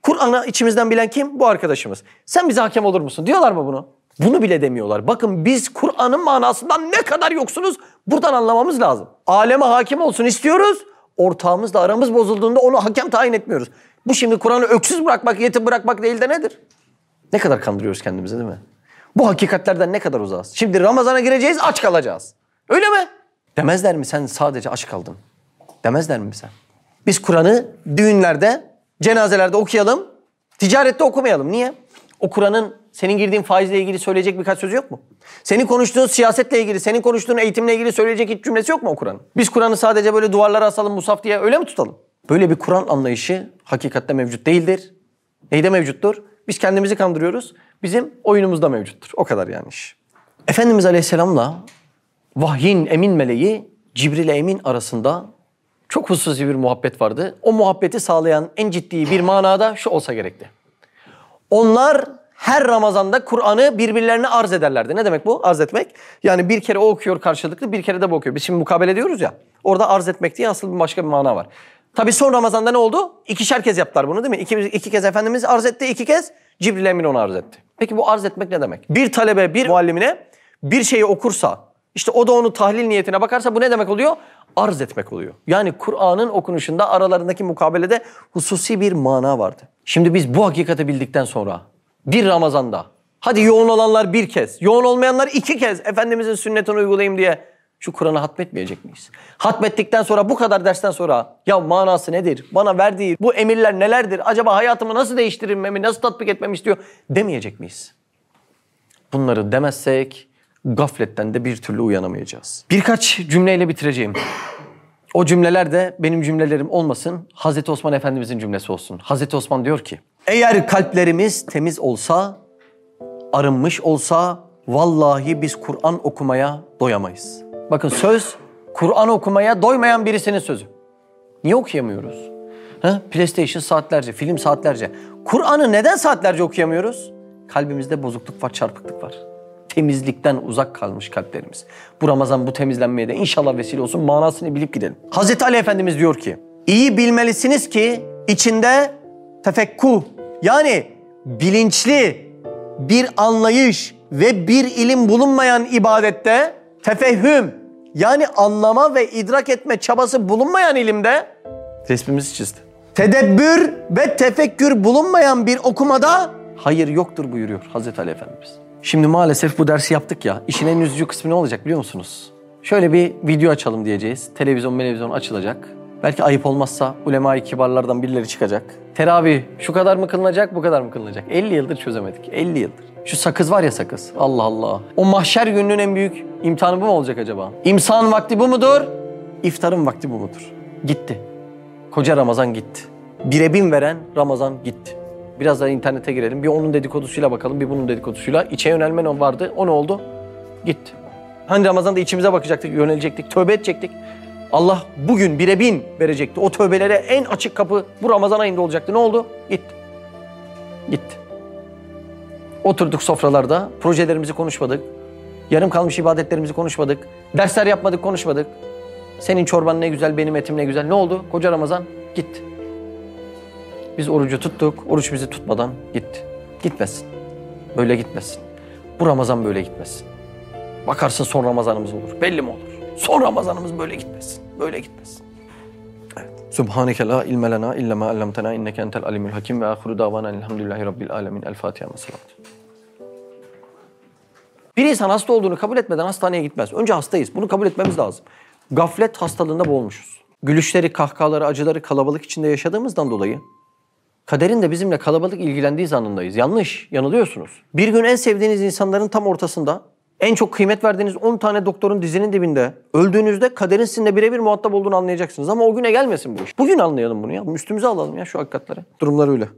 Kur'an'ı içimizden bilen kim? Bu arkadaşımız. Sen bize hakem olur musun? Diyorlar mı bunu? Bunu bile demiyorlar. Bakın biz Kur'an'ın manasından ne kadar yoksunuz buradan anlamamız lazım. Aleme hakim olsun istiyoruz. Ortağımızla aramız bozulduğunda onu hakem tayin etmiyoruz. Bu şimdi Kur'an'ı öksüz bırakmak, yetim bırakmak değil de nedir? Ne kadar kandırıyoruz kendimizi değil mi? Bu hakikatlerden ne kadar uzağız? Şimdi Ramazan'a gireceğiz aç kalacağız. Öyle mi? Demezler mi sen sadece aç kaldın? Demezler mi sen? Biz Kur'an'ı düğünlerde, cenazelerde okuyalım, ticarette okumayalım. Niye? O Kur'an'ın senin girdiğin faizle ilgili söyleyecek birkaç sözü yok mu? Senin konuştuğun siyasetle ilgili, senin konuştuğun eğitimle ilgili söyleyecek hiç cümlesi yok mu o Kur'an'ın? Biz Kur'an'ı sadece böyle duvarlara asalım musaf diye öyle mi tutalım? Böyle bir Kur'an anlayışı hakikatte mevcut değildir. Neyde mevcuttur? Biz kendimizi kandırıyoruz. Bizim oyunumuzda mevcuttur. O kadar yani iş. Efendimiz Aleyhisselam'la vahyin emin meleği Cibril Emin arasında çok hususi bir muhabbet vardı. O muhabbeti sağlayan en ciddi bir manada şu olsa gerekti. Onlar her Ramazan'da Kur'an'ı birbirlerine arz ederlerdi. Ne demek bu? Arz etmek. Yani bir kere o okuyor karşılıklı, bir kere de bu okuyor. Biz şimdi mukabele ediyoruz ya. Orada arz etmek diye asıl bir başka bir mana var. Tabi son Ramazan'da ne oldu? İkişer kez yaptılar bunu değil mi? İki, iki kez Efendimiz arz etti, iki kez Cibril Emin onu arz etti. Peki bu arz etmek ne demek? Bir talebe bir muallimine bir şeyi okursa, işte o da onu tahlil niyetine bakarsa bu ne demek oluyor? Arz etmek oluyor. Yani Kur'an'ın okunuşunda aralarındaki mukabelede hususi bir mana vardı. Şimdi biz bu hakikati bildikten sonra bir Ramazan'da hadi yoğun olanlar bir kez, yoğun olmayanlar iki kez Efendimizin sünnetini uygulayayım diye şu Kur'an'ı hatmetmeyecek miyiz? Hatmettikten sonra bu kadar dersten sonra ya manası nedir? Bana verdiği bu emirler nelerdir? Acaba hayatımı nasıl değiştirmemi, nasıl tatbik etmemi istiyor demeyecek miyiz? Bunları demezsek gafletten de bir türlü uyanamayacağız. Birkaç cümleyle bitireceğim. O cümleler de benim cümlelerim olmasın. Hazreti Osman Efendimizin cümlesi olsun. Hazreti Osman diyor ki, eğer kalplerimiz temiz olsa, arınmış olsa vallahi biz Kur'an okumaya doyamayız. Bakın söz Kur'an okumaya doymayan birisinin sözü. Niye okuyamıyoruz? Ha? PlayStation saatlerce, film saatlerce. Kur'an'ı neden saatlerce okuyamıyoruz? Kalbimizde bozukluk var, çarpıklık var. Temizlikten uzak kalmış kalplerimiz. Bu Ramazan bu temizlenmeye de inşallah vesile olsun manasını bilip gidelim. Hazreti Ali Efendimiz diyor ki, iyi bilmelisiniz ki içinde tefekkuh yani bilinçli bir anlayış ve bir ilim bulunmayan ibadette tefehüm yani anlama ve idrak etme çabası bulunmayan ilimde resmimizi çizdi. Tedebbür ve tefekkür bulunmayan bir okumada hayır yoktur buyuruyor Hazreti Ali Efendimiz. Şimdi maalesef bu dersi yaptık ya. İşin en üzücü kısmı ne olacak biliyor musunuz? Şöyle bir video açalım diyeceğiz. Televizyon televizyon açılacak. Belki ayıp olmazsa ulema-i kibarlardan birileri çıkacak. Teravih şu kadar mı kılınacak, bu kadar mı kılınacak? 50 yıldır çözemedik. 50 yıldır. Şu sakız var ya sakız. Allah Allah. O mahşer gününün en büyük imtihanı bu mu olacak acaba? İmsan vakti bu mudur? İftarın vakti bu mudur? Gitti. Koca Ramazan gitti. Bire bin veren Ramazan gitti. Biraz daha internete girelim. Bir onun dedikodusuyla bakalım, bir bunun dedikodusuyla. İçe yönelme vardı. O ne oldu? Gitti. Hani Ramazan'da içimize bakacaktık, yönelecektik, tövbe edecektik. Allah bugün bire bin verecekti. O tövbelere en açık kapı bu Ramazan ayında olacaktı. Ne oldu? Gitti. Gitti. Oturduk sofralarda, projelerimizi konuşmadık. Yarım kalmış ibadetlerimizi konuşmadık. Dersler yapmadık, konuşmadık. Senin çorban ne güzel, benim etim ne güzel. Ne oldu? Koca Ramazan gitti. Biz orucu tuttuk, oruç bizi tutmadan gitti. Gitmesin. Böyle gitmesin. Bu Ramazan böyle gitmesin. Bakarsın son Ramazanımız olur. Belli mi olur? Son Ramazanımız böyle gitmesin. Böyle. Evet. Subhaneke la ilme lena illa ma allamtena inneke entel alimul hakim ve ahiru davana elhamdülillahi rabbil alemin. El Fatiha ve Bir insan hasta olduğunu kabul etmeden hastaneye gitmez. Önce hastayız. Bunu kabul etmemiz lazım. Gaflet hastalığında boğulmuşuz. gülüşleri, kahkahaları, acıları kalabalık içinde yaşadığımızdan dolayı kaderin de bizimle kalabalık ilgilendiği zannındayız. Yanlış, yanılıyorsunuz. Bir gün en sevdiğiniz insanların tam ortasında en çok kıymet verdiğiniz 10 tane doktorun dizinin dibinde öldüğünüzde kaderin sizinle birebir muhatap olduğunu anlayacaksınız. Ama o güne gelmesin bu iş. Bugün anlayalım bunu ya. Üstümüze alalım ya şu hakikatleri. Durumlar öyle.